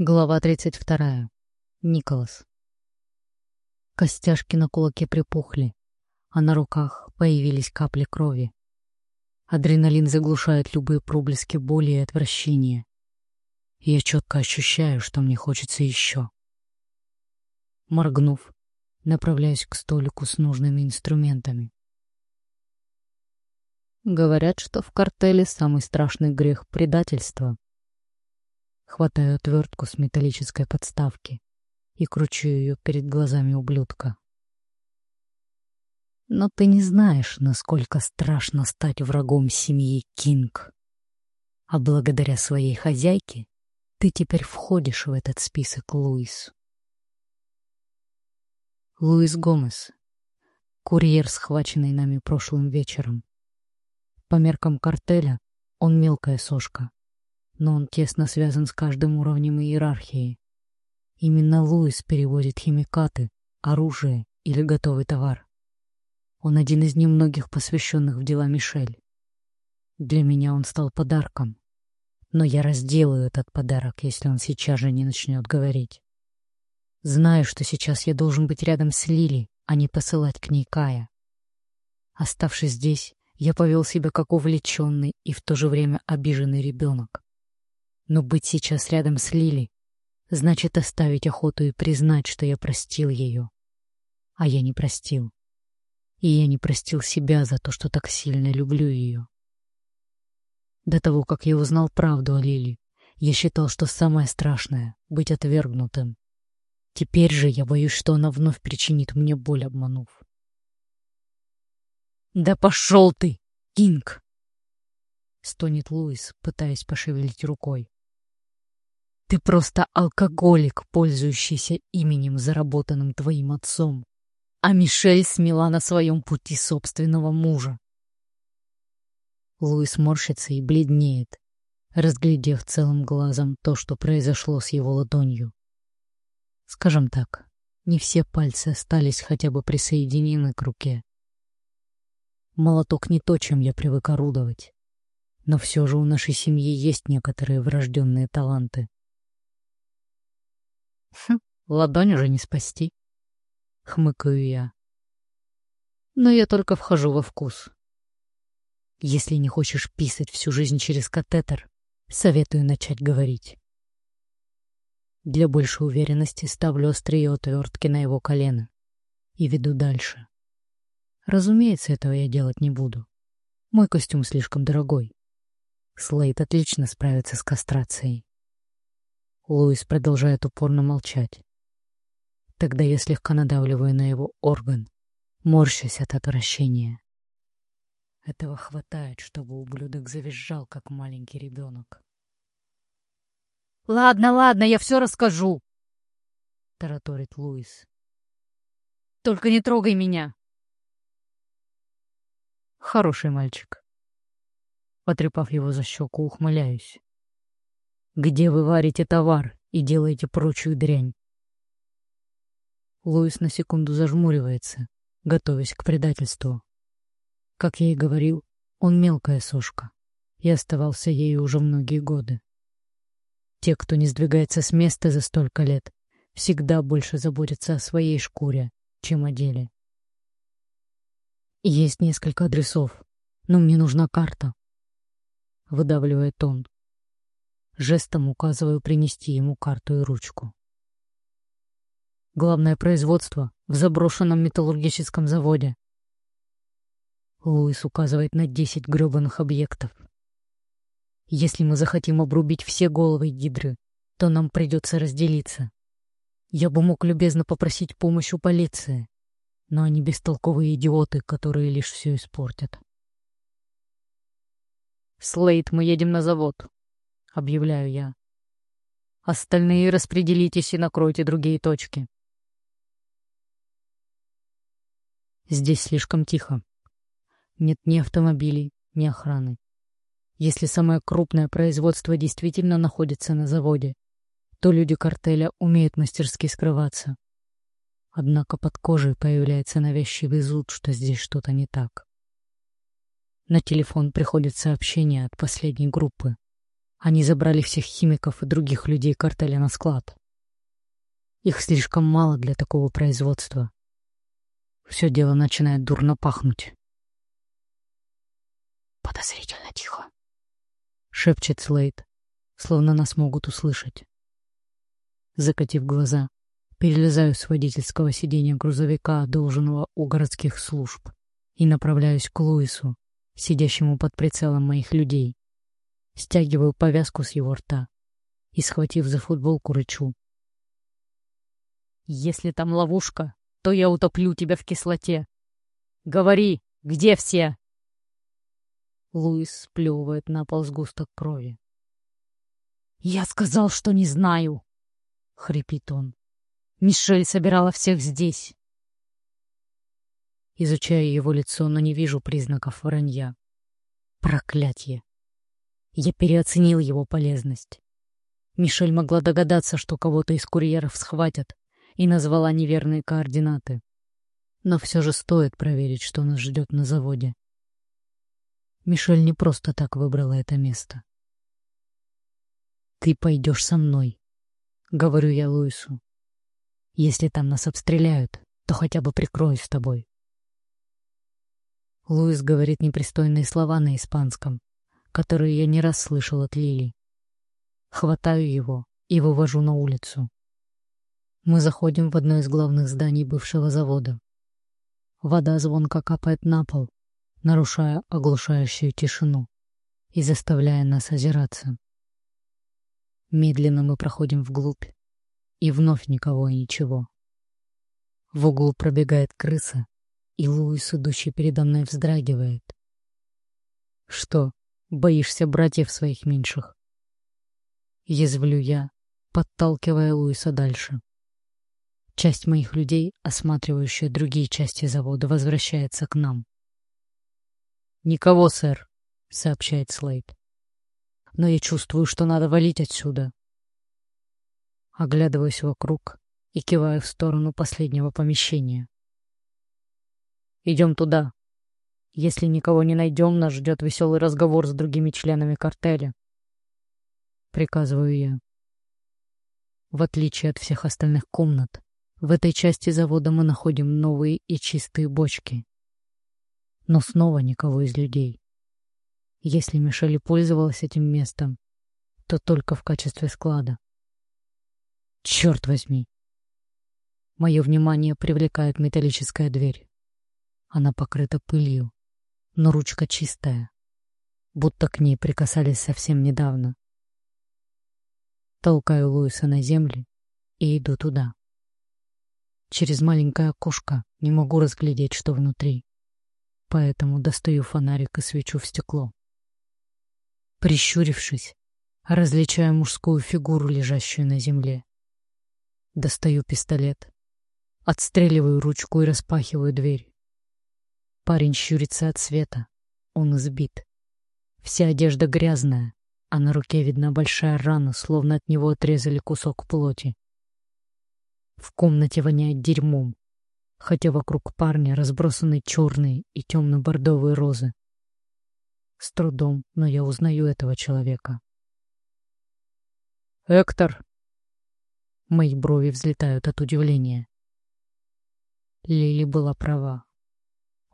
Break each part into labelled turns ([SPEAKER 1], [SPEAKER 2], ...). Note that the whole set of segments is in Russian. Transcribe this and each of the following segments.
[SPEAKER 1] Глава 32. Николас. Костяшки на кулаке припухли, а на руках появились капли крови. Адреналин заглушает любые проблески боли и отвращения. Я четко ощущаю, что мне хочется еще. Моргнув, направляюсь к столику с нужными инструментами. Говорят, что в картеле самый страшный грех — предательство. Хватаю отвертку с металлической подставки и кручу ее перед глазами ублюдка. Но ты не знаешь, насколько страшно стать врагом семьи Кинг. А благодаря своей хозяйке ты теперь входишь в этот список, Луис. Луис Гомес. Курьер, схваченный нами прошлым вечером. По меркам картеля он мелкая сошка но он тесно связан с каждым уровнем иерархии. Именно Луис перевозит химикаты, оружие или готовый товар. Он один из немногих посвященных в дела Мишель. Для меня он стал подарком, но я разделаю этот подарок, если он сейчас же не начнет говорить. Знаю, что сейчас я должен быть рядом с Лили, а не посылать к ней Кая. Оставшись здесь, я повел себя как увлеченный и в то же время обиженный ребенок. Но быть сейчас рядом с Лили значит оставить охоту и признать, что я простил ее. А я не простил. И я не простил себя за то, что так сильно люблю ее. До того, как я узнал правду о Лили, я считал, что самое страшное — быть отвергнутым. Теперь же я боюсь, что она вновь причинит мне боль, обманув. «Да пошел ты, Кинг!» — стонет Луис, пытаясь пошевелить рукой. Ты просто алкоголик, пользующийся именем, заработанным твоим отцом. А Мишель смела на своем пути собственного мужа. Луис морщится и бледнеет, разглядев целым глазом то, что произошло с его ладонью. Скажем так, не все пальцы остались хотя бы присоединены к руке. Молоток не то, чем я привык орудовать. Но все же у нашей семьи есть некоторые врожденные таланты. Хм, ладонь уже не спасти. Хмыкаю я. Но я только вхожу во вкус. Если не хочешь писать всю жизнь через катетер, советую начать говорить. Для большей уверенности ставлю острие отвертки на его колено и веду дальше. Разумеется, этого я делать не буду. Мой костюм слишком дорогой. Слейд отлично справится с кастрацией. Луис продолжает упорно молчать. Тогда я слегка надавливаю на его орган, морщась от отвращения. Этого хватает, чтобы ублюдок завизжал, как маленький ребенок.
[SPEAKER 2] «Ладно, ладно, я все расскажу!» — тараторит Луис. «Только не трогай меня!»
[SPEAKER 1] Хороший мальчик. Потрепав его за щеку, ухмыляюсь где вы варите товар и делаете прочую дрянь. Луис на секунду зажмуривается, готовясь к предательству. Как я и говорил, он мелкая сошка, и оставался ею уже многие годы. Те, кто не сдвигается с места за столько лет, всегда больше заботятся о своей шкуре, чем о деле. Есть несколько адресов, но мне нужна карта. Выдавливает он. Жестом указываю принести ему карту и ручку. Главное производство в заброшенном металлургическом заводе. Луис указывает на десять грёбаных объектов. Если мы захотим обрубить все головы гидры, то нам придется разделиться. Я бы мог любезно попросить помощь у полиции, но они бестолковые идиоты, которые лишь все испортят. Слейд, мы едем на завод объявляю я. Остальные распределитесь и накройте другие точки. Здесь слишком тихо. Нет ни автомобилей, ни охраны. Если самое крупное производство действительно находится на заводе, то люди картеля умеют мастерски скрываться. Однако под кожей появляется навязчивый зуд, что здесь что-то не так. На телефон приходит сообщение от последней группы. Они забрали всех химиков и других людей картеля на склад. Их слишком мало для такого производства. Все дело начинает дурно пахнуть.
[SPEAKER 2] «Подозрительно тихо», —
[SPEAKER 1] шепчет Слейд, словно нас могут услышать. Закатив глаза, перелезаю с водительского сиденья грузовика, должного у городских служб, и направляюсь к Луису, сидящему под прицелом моих людей. Стягиваю повязку с его рта и, схватив за футболку, рычу. «Если там ловушка, то я утоплю тебя в кислоте. Говори, где все?» Луис сплевывает на пол сгусток крови. «Я сказал, что не знаю!» — хрипит он. «Мишель собирала всех здесь!» Изучаю его лицо, но не вижу признаков вранья. Проклятье! Я переоценил его полезность. Мишель могла догадаться, что кого-то из курьеров схватят, и назвала неверные координаты. Но все же стоит проверить, что нас ждет на заводе. Мишель не просто так выбрала это место. «Ты пойдешь со мной», — говорю я Луису. «Если там нас обстреляют, то хотя бы прикроюсь с тобой». Луис говорит непристойные слова на испанском, которые я не раз слышал от Лили. Хватаю его и вывожу на улицу. Мы заходим в одно из главных зданий бывшего завода. Вода звонко капает на пол, нарушая оглушающую тишину и заставляя нас озираться. Медленно мы проходим вглубь, и вновь никого и ничего. В углу пробегает крыса, и Луис, идущий передо мной, вздрагивает. «Что, боишься братьев своих меньших?» Язвлю я, подталкивая Луиса дальше. Часть моих людей, осматривающая другие части завода, возвращается к нам. «Никого, сэр», — сообщает Слейд. «Но я чувствую, что надо валить отсюда». Оглядываюсь вокруг и киваю в сторону последнего помещения. «Идем туда. Если никого не найдем, нас ждет веселый разговор с другими членами картеля». Приказываю я. В отличие от всех остальных комнат, в этой части завода мы находим новые и чистые бочки, но снова никого из людей. Если Мишель пользовалась этим местом, то только в качестве склада. Черт возьми! Мое внимание привлекает металлическая дверь. Она покрыта пылью, но ручка чистая, будто к ней прикасались совсем недавно. Толкаю Луиса на землю и иду туда. Через маленькое окошко не могу разглядеть, что внутри поэтому достаю фонарик и свечу в стекло. Прищурившись, различаю мужскую фигуру, лежащую на земле. Достаю пистолет, отстреливаю ручку и распахиваю дверь. Парень щурится от света, он избит. Вся одежда грязная, а на руке видна большая рана, словно от него отрезали кусок плоти. В комнате воняет дерьмом, хотя вокруг парня разбросаны черные и темно-бордовые розы. С трудом, но я узнаю этого человека. «Эктор!» Мои брови взлетают от удивления. Лили была права.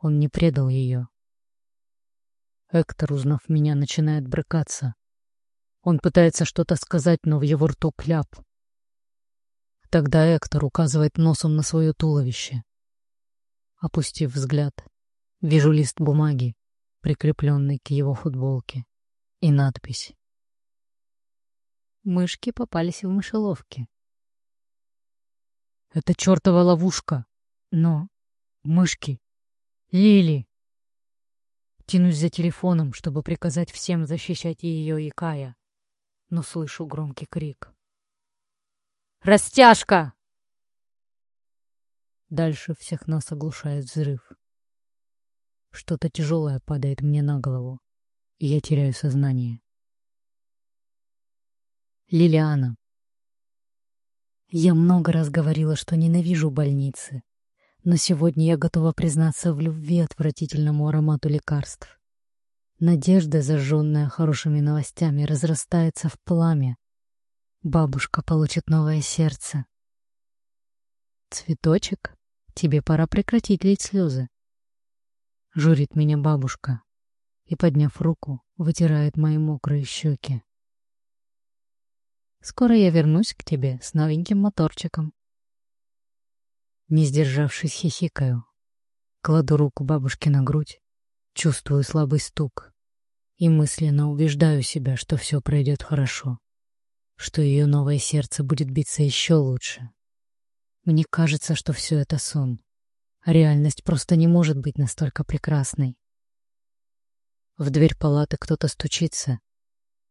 [SPEAKER 1] Он не предал ее. Эктор, узнав меня, начинает брыкаться. Он пытается что-то сказать, но в его рту кляп. Тогда Эктор указывает носом на свое туловище. Опустив взгляд, вижу лист бумаги, прикрепленный к его футболке, и надпись. Мышки попались в мышеловке. Это чертова ловушка. Но... Мышки. Лили. Тянусь за телефоном, чтобы приказать всем защищать ее и Кая, но слышу громкий крик. «Растяжка!» Дальше всех нас оглушает взрыв. Что-то тяжелое падает мне на голову, и я теряю сознание. Лилиана. Я много раз говорила, что ненавижу больницы, но сегодня я готова признаться в любви отвратительному аромату лекарств. Надежда, зажженная хорошими новостями, разрастается в пламя. Бабушка получит новое сердце. «Цветочек, тебе пора прекратить лить слезы», — журит меня бабушка и, подняв руку, вытирает мои мокрые щеки. «Скоро я вернусь к тебе с новеньким моторчиком». Не сдержавшись, хихикаю. Кладу руку бабушке на грудь, чувствую слабый стук и мысленно убеждаю себя, что все пройдет хорошо, что ее новое сердце будет биться еще лучше. Мне кажется, что все это сон. Реальность просто не может быть настолько прекрасной. В дверь палаты кто-то стучится,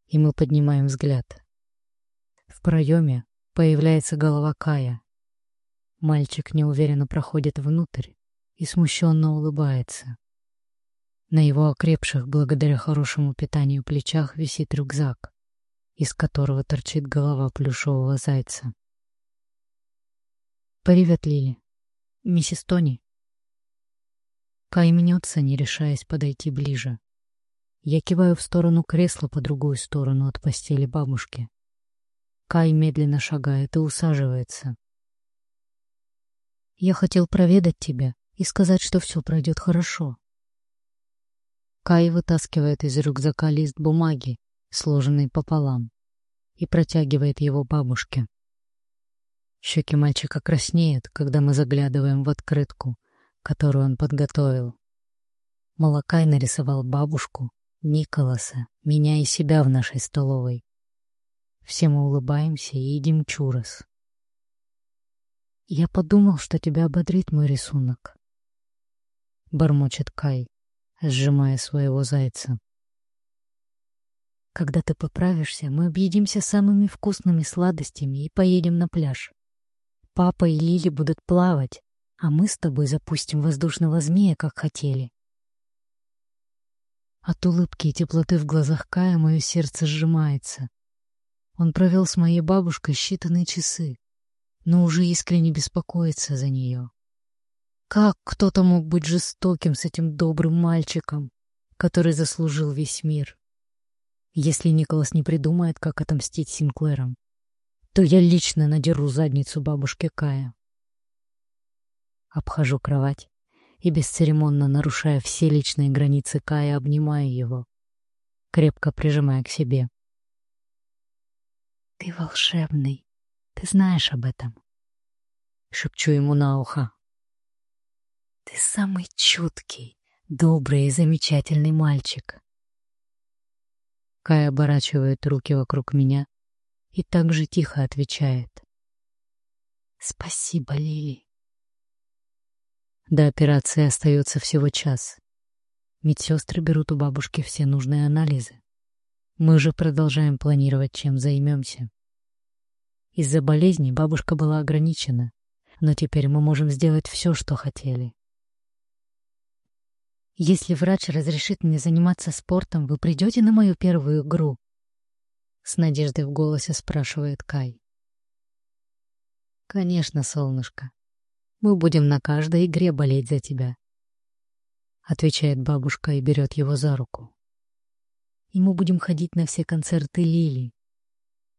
[SPEAKER 1] и мы поднимаем взгляд. В проеме появляется голова Кая. Мальчик неуверенно проходит внутрь и смущенно улыбается. На его окрепших благодаря хорошему питанию плечах висит рюкзак, из которого торчит голова плюшевого зайца. «Привет, Лили. Миссис Тони». Кай мнется, не решаясь подойти ближе. Я киваю в сторону кресла по другую сторону от постели бабушки. Кай медленно шагает и усаживается. «Я хотел проведать тебя и сказать, что все пройдет хорошо». Кай вытаскивает из рюкзака лист бумаги, сложенный пополам, и протягивает его бабушке. Щеки мальчика краснеют, когда мы заглядываем в открытку, которую он подготовил. Малакай нарисовал бабушку, Николаса, меня и себя в нашей столовой. Все мы улыбаемся и едим чурос. «Я подумал, что тебя ободрит мой рисунок», — бормочет Кай, сжимая своего зайца. «Когда ты поправишься, мы объедимся самыми вкусными сладостями и поедем на пляж. Папа и Лили будут плавать, а мы с тобой запустим воздушного змея, как хотели. От улыбки и теплоты в глазах Кая мое сердце сжимается. Он провел с моей бабушкой считанные часы, но уже искренне беспокоится за нее. Как кто-то мог быть жестоким с этим добрым мальчиком, который заслужил весь мир? Если Николас не придумает, как отомстить Синклерам, то я лично надеру задницу бабушке Кая. Обхожу кровать и, бесцеремонно нарушая все личные границы Кая, обнимаю его, крепко прижимая к себе. «Ты волшебный, ты знаешь об этом», — шепчу ему на ухо. «Ты самый чуткий, добрый и замечательный мальчик». Кай оборачивает руки вокруг меня и так же тихо отвечает. «Спасибо, Лили». До операции остается всего час. Медсестры берут у бабушки все нужные анализы. Мы же продолжаем планировать, чем займемся. Из-за болезни бабушка была ограничена, но теперь мы можем сделать все, что хотели. Если врач разрешит мне заниматься спортом, вы придете на мою первую игру? С надеждой в голосе спрашивает Кай. Конечно, солнышко. Мы будем на каждой игре болеть за тебя. Отвечает бабушка и берет его за руку. И мы будем ходить на все концерты Лили.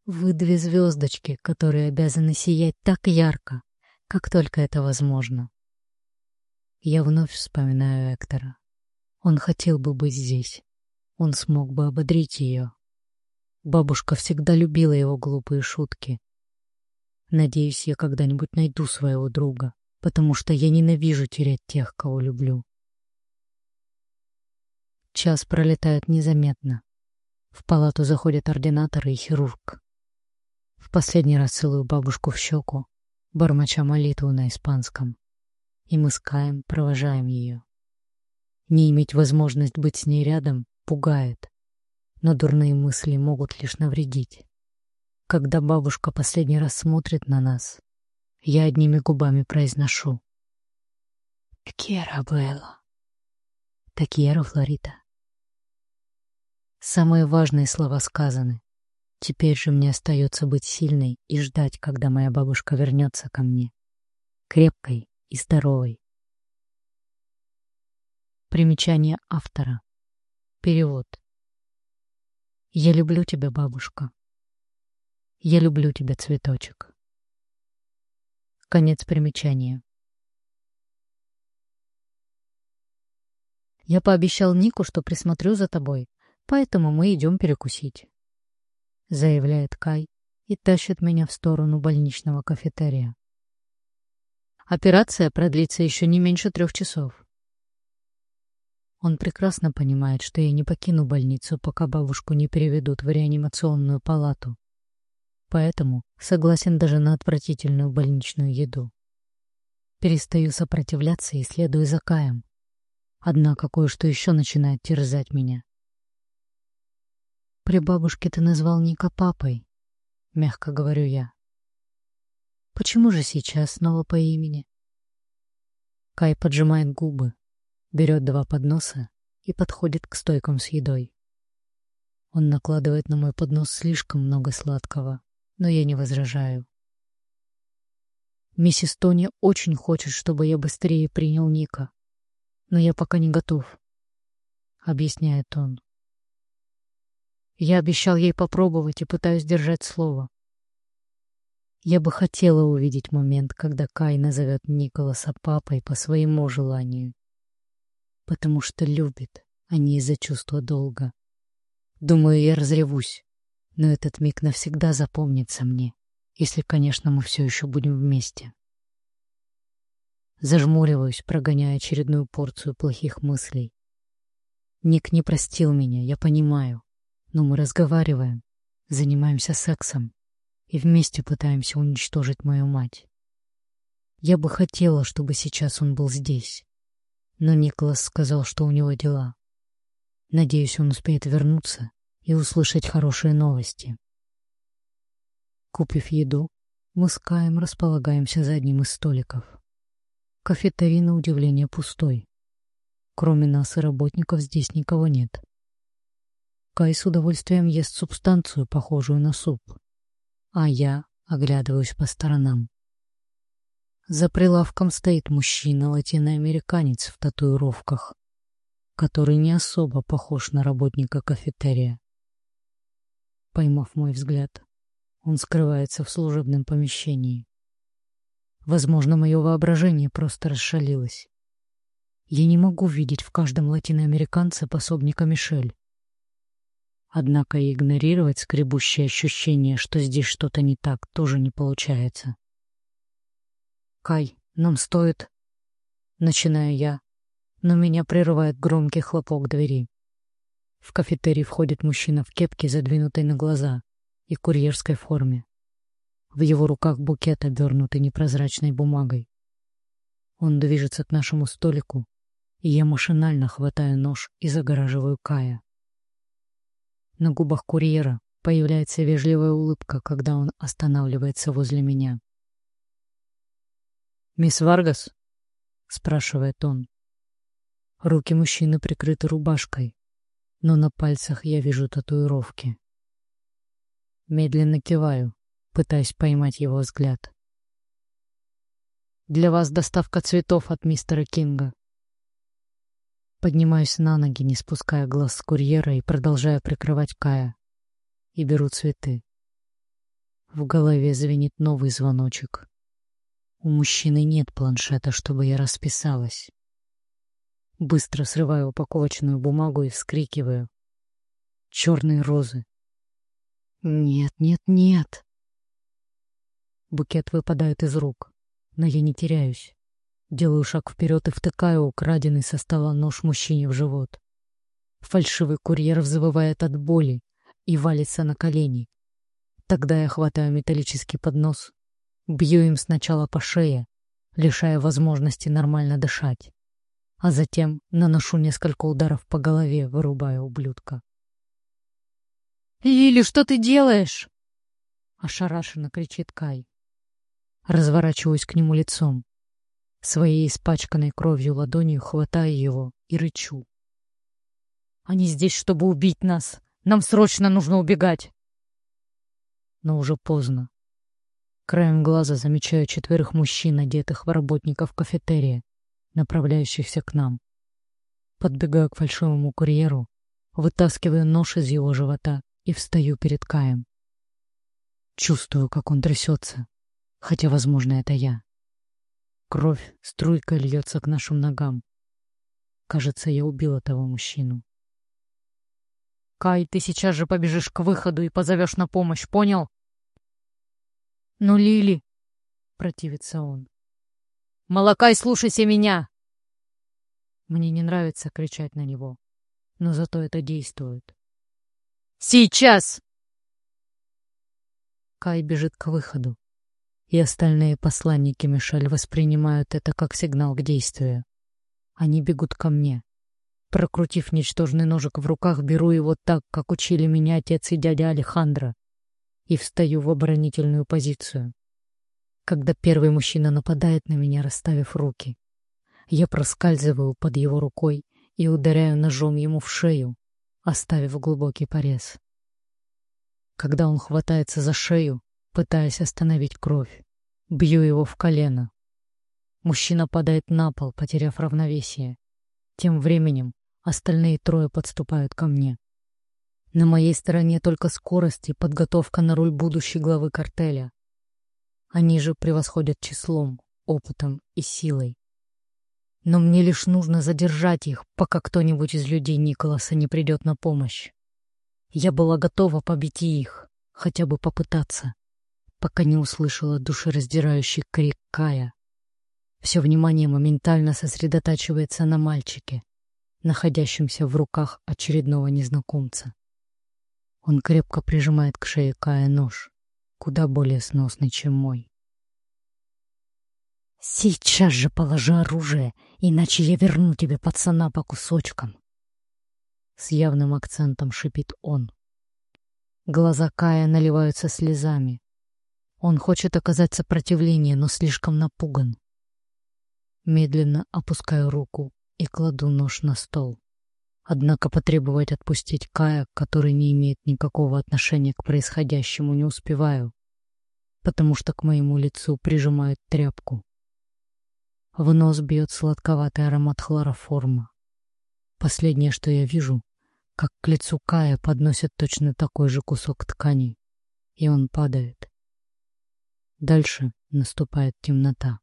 [SPEAKER 1] Вы две звездочки, которые обязаны сиять так ярко, как только это возможно. Я вновь вспоминаю Эктора. Он хотел бы быть здесь. Он смог бы ободрить ее. Бабушка всегда любила его глупые шутки. Надеюсь, я когда-нибудь найду своего друга потому что я ненавижу терять тех, кого люблю. Час пролетает незаметно. В палату заходят ординатор и хирург. В последний раз целую бабушку в щеку, бормоча молитву на испанском. И мы с Каем провожаем ее. Не иметь возможность быть с ней рядом пугает, но дурные мысли могут лишь навредить. Когда бабушка последний раз смотрит на нас, я одними губами произношу. «Quiero, abuelo». «Te quiero, Флорита». Самые важные слова сказаны. Теперь же мне остается быть сильной и ждать, когда моя бабушка вернется ко мне. Крепкой и здоровой. Примечание автора. Перевод. Я люблю тебя, бабушка. Я люблю тебя, цветочек. Конец примечания. Я пообещал Нику, что присмотрю за тобой, поэтому мы идем перекусить. Заявляет Кай и тащит меня в сторону больничного кафетерия. Операция продлится еще не меньше трех часов. Он прекрасно понимает, что я не покину больницу, пока бабушку не переведут в реанимационную палату. Поэтому согласен даже на отвратительную больничную еду. Перестаю сопротивляться и следую за Каем. Однако кое-что еще начинает терзать меня. «При бабушке ты назвал Ника папой», — мягко говорю я. «Почему же сейчас снова по имени?» Кай поджимает губы, берет два подноса и подходит к стойкам с едой. Он накладывает на мой поднос слишком много сладкого, но я не возражаю. Миссис Тони очень хочет, чтобы я быстрее принял Ника, но я пока не готов, — объясняет он. Я обещал ей попробовать и пытаюсь держать слово. Я бы хотела увидеть момент, когда Кай назовет Николаса папой по своему желанию. Потому что любит, а не из-за чувства долга. Думаю, я разревусь, но этот миг навсегда запомнится мне, если, конечно, мы все еще будем вместе. Зажмуриваюсь, прогоняя очередную порцию плохих мыслей. Ник не простил меня, я понимаю. Но мы разговариваем, занимаемся сексом и вместе пытаемся уничтожить мою мать. Я бы хотела, чтобы сейчас он был здесь. Но Николас сказал, что у него дела. Надеюсь, он успеет вернуться и услышать хорошие новости. Купив еду, мы с Каем располагаемся за одним из столиков. Кафетерий на удивление пустой. Кроме нас и работников здесь никого нет. Кай с удовольствием ест субстанцию, похожую на суп. А я оглядываюсь по сторонам. За прилавком стоит мужчина-латиноамериканец в татуировках, который не особо похож на работника кафетерия. Поймав мой взгляд, он скрывается в служебном помещении. Возможно, мое воображение просто расшалилось. Я не могу видеть в каждом латиноамериканце пособника Мишель. Однако и игнорировать скребущее ощущение, что здесь что-то не так, тоже не получается. «Кай, нам стоит...» Начинаю я, но меня прерывает громкий хлопок двери. В кафетерий входит мужчина в кепке, задвинутой на глаза, и курьерской форме. В его руках букет, обернутый непрозрачной бумагой. Он движется к нашему столику, и я машинально хватаю нож и загораживаю Кая. На губах курьера появляется вежливая улыбка, когда он останавливается возле меня. «Мисс Варгас?» — спрашивает он. Руки мужчины прикрыты рубашкой, но на пальцах я вижу татуировки. Медленно киваю, пытаясь поймать его взгляд. «Для вас доставка цветов от мистера Кинга», Поднимаюсь на ноги, не спуская глаз с курьера и продолжая прикрывать Кая. И беру цветы. В голове звенит новый звоночек. У мужчины нет планшета, чтобы я расписалась. Быстро срываю упаковочную бумагу и вскрикиваю. Черные розы. Нет, нет, нет. Букет выпадает из рук, но я не теряюсь. Делаю шаг вперед и втыкаю украденный со стола нож мужчине в живот. Фальшивый курьер взвывает от боли и валится на колени. Тогда я хватаю металлический поднос, бью им сначала по шее, лишая возможности нормально дышать, а затем наношу несколько ударов по голове, вырубая ублюдка.
[SPEAKER 2] «Лили, что ты делаешь?»
[SPEAKER 1] — ошарашенно кричит Кай. Разворачиваюсь к нему лицом. Своей испачканной кровью ладонью хватаю его и рычу.
[SPEAKER 2] «Они здесь, чтобы убить нас! Нам срочно нужно убегать!»
[SPEAKER 1] Но уже поздно. Краем глаза замечаю четверых мужчин, одетых в работников кафетерия, направляющихся к нам. Подбегаю к фальшивому курьеру, вытаскиваю нож из его живота и встаю перед Каем. Чувствую, как он трясется, хотя, возможно, это я. Кровь струйкой льется к нашим ногам. Кажется, я убила того мужчину.
[SPEAKER 2] Кай, ты сейчас же побежишь к выходу и позовешь на помощь, понял? Ну, Лили, противится он. Молокай, слушайся меня!
[SPEAKER 1] Мне не нравится кричать на него, но зато это действует.
[SPEAKER 2] Сейчас!
[SPEAKER 1] Кай бежит к выходу, и остальные посланники Мишель воспринимают это как сигнал к действию. Они бегут ко мне. Прокрутив ничтожный ножик в руках, беру его так, как учили меня отец и дядя Алехандро, и встаю в оборонительную позицию. Когда первый мужчина нападает на меня, расставив руки, я проскальзываю под его рукой и ударяю ножом ему в шею, оставив глубокий порез. Когда он хватается за шею, пытаясь остановить кровь, бью его в колено. Мужчина падает на пол, потеряв равновесие. Тем временем остальные трое подступают ко мне. На моей стороне только скорость и подготовка на руль будущей главы картеля. Они же превосходят числом, опытом и силой. Но мне лишь нужно задержать их, пока кто-нибудь из людей Николаса не придет на помощь. Я была готова побить их, хотя бы попытаться, пока не услышала душераздирающий крик Кая. Все внимание моментально сосредотачивается на мальчике, находящемся в руках очередного незнакомца. Он крепко прижимает к шее Кая нож, куда более сносный, чем мой. «Сейчас же положи оружие, иначе я верну тебе пацана по кусочкам!» С явным акцентом шипит он. Глаза Кая наливаются слезами. Он хочет оказать сопротивление, но слишком напуган. Медленно опускаю руку и кладу нож на стол. Однако потребовать отпустить Кая, который не имеет никакого отношения к происходящему, не успеваю, потому что к моему лицу прижимают тряпку. В нос бьет сладковатый аромат хлороформа. Последнее, что я вижу, как к лицу Кая подносят точно такой же кусок ткани, и он падает. Дальше наступает темнота.